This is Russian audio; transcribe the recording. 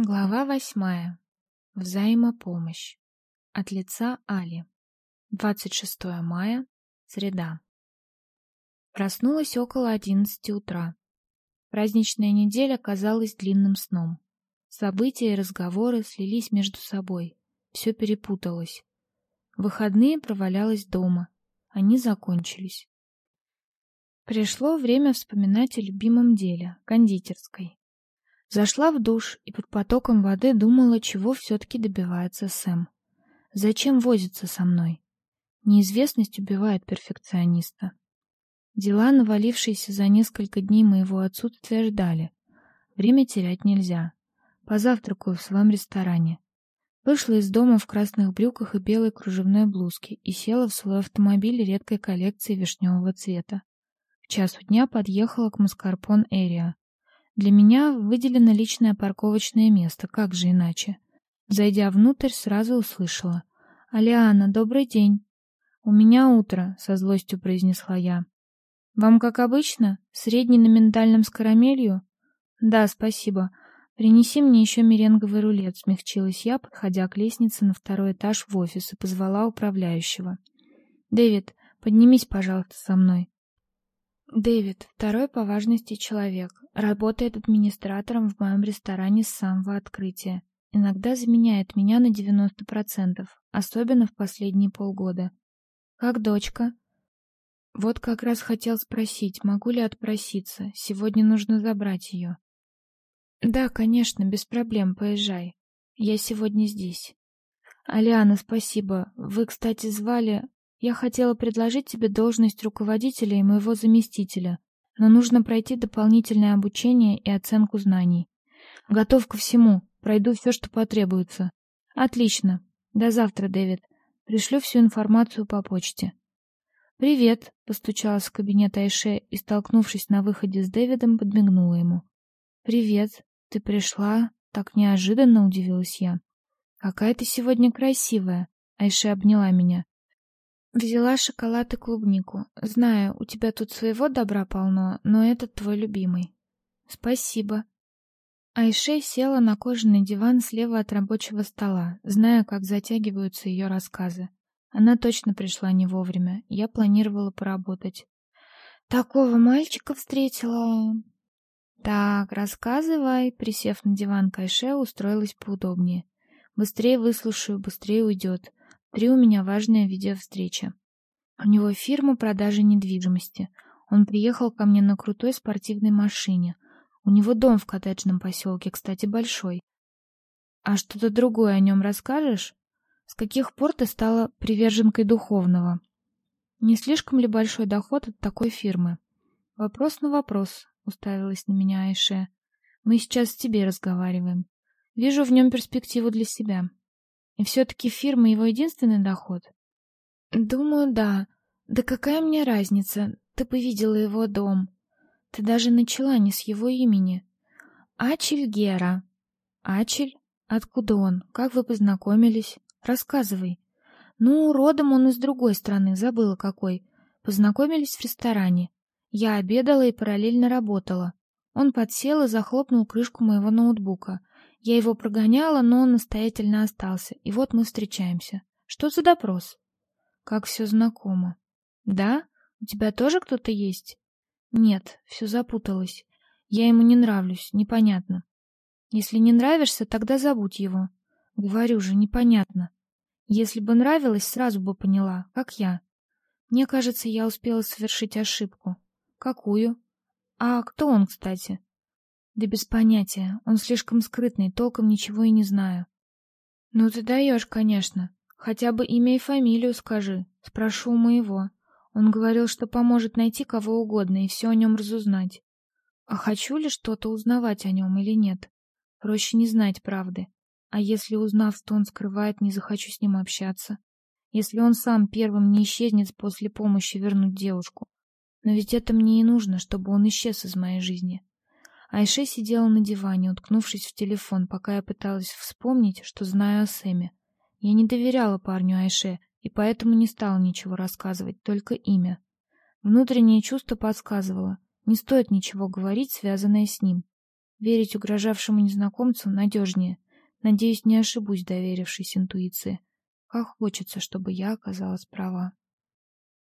Глава восьмая. Взаимопомощь. От лица Али. 26 мая. Среда. Проснулась около одиннадцати утра. Праздничная неделя казалась длинным сном. События и разговоры слились между собой. Все перепуталось. Выходные провалялась дома. Они закончились. Пришло время вспоминать о любимом деле — кондитерской. Зашла в душ и под потоком воды думала, чего все-таки добивается Сэм. Зачем возится со мной? Неизвестность убивает перфекциониста. Дела, навалившиеся за несколько дней моего отсутствия, ждали. Время терять нельзя. Позавтракаю в своем ресторане. Вышла из дома в красных брюках и белой кружевной блузке и села в свой автомобиль редкой коллекции вишневого цвета. В часу дня подъехала к Маскарпон Эриа. Для меня выделено личное парковочное место, как же иначе? Зайдя внутрь, сразу услышала. «Алиана, добрый день!» «У меня утро», — со злостью произнесла я. «Вам как обычно? Средний на миндальном с карамелью?» «Да, спасибо. Принеси мне еще меренговый рулет», — смягчилась я, подходя к лестнице на второй этаж в офис и позвала управляющего. «Дэвид, поднимись, пожалуйста, со мной». Дэвид, второй по важности человек, работает администратором в моем ресторане с самого открытия. Иногда заменяет меня на 90%, особенно в последние полгода. Как дочка? Вот как раз хотел спросить, могу ли отпроситься. Сегодня нужно забрать ее. Да, конечно, без проблем, поезжай. Я сегодня здесь. Алиана, спасибо. Вы, кстати, звали... Я хотела предложить тебе должность руководителя и моего заместителя, но нужно пройти дополнительное обучение и оценку знаний. Готов ко всему. Пройду все, что потребуется. Отлично. До завтра, Дэвид. Пришлю всю информацию по почте. Привет, постучалась в кабинет Айше и, столкнувшись на выходе с Дэвидом, подмигнула ему. Привет. Ты пришла? Так неожиданно удивилась я. Какая ты сегодня красивая. Айше обняла меня. Взяла шоколад и клубнику. Знаю, у тебя тут своего добра полно, но этот твой любимый. Спасибо. Айше села на кожаный диван слева от рабочего стола, зная, как затягиваются ее рассказы. Она точно пришла не вовремя. Я планировала поработать. Такого мальчика встретила. Так, рассказывай, присев на диван Кайше, устроилась поудобнее. Быстрее выслушаю, быстрее уйдет. Три у меня важная видеовстреча. У него фирма продажи недвижимости. Он приехал ко мне на крутой спортивной машине. У него дом в коттеджном поселке, кстати, большой. А что-то другое о нем расскажешь? С каких пор ты стала приверженкой духовного? Не слишком ли большой доход от такой фирмы? Вопрос на вопрос, уставилась на меня Айше. Мы сейчас с тебе разговариваем. Вижу в нем перспективу для себя. И все-таки фирма его единственный доход? Думаю, да. Да какая мне разница? Ты бы видела его дом. Ты даже начала не с его имени. Ачель Гера. Ачель? Откуда он? Как вы познакомились? Рассказывай. Ну, родом он из другой страны, забыла какой. Познакомились в ресторане. Я обедала и параллельно работала. Он подсел и захлопнул крышку моего ноутбука. Я его прогоняла, но он настоятельно остался, и вот мы встречаемся. Что за допрос? Как все знакомо. Да? У тебя тоже кто-то есть? Нет, все запуталось. Я ему не нравлюсь, непонятно. Если не нравишься, тогда забудь его. Говорю же, непонятно. Если бы нравилось, сразу бы поняла, как я. Мне кажется, я успела совершить ошибку. Какую? А кто он, кстати? Да без понятия. Он слишком скрытный, толком ничего и не знаю. Ну ты даешь, конечно. Хотя бы имя и фамилию скажи. Спрошу у моего. Он говорил, что поможет найти кого угодно и все о нем разузнать. А хочу ли что-то узнавать о нем или нет? Проще не знать правды. А если, узнав, что он скрывает, не захочу с ним общаться? Если он сам первым не исчезнет после помощи вернуть девушку? Но ведь это мне и нужно, чтобы он исчез из моей жизни. Айше сидела на диване, уткнувшись в телефон, пока я пыталась вспомнить, что знаю о Сэме. Я не доверяла парню Айше, и поэтому не стала ничего рассказывать, только имя. Внутреннее чувство подсказывало, не стоит ничего говорить, связанное с ним. Верить угрожавшему незнакомцу надежнее. Надеюсь, не ошибусь, доверившись интуиции. Как хочется, чтобы я оказалась права.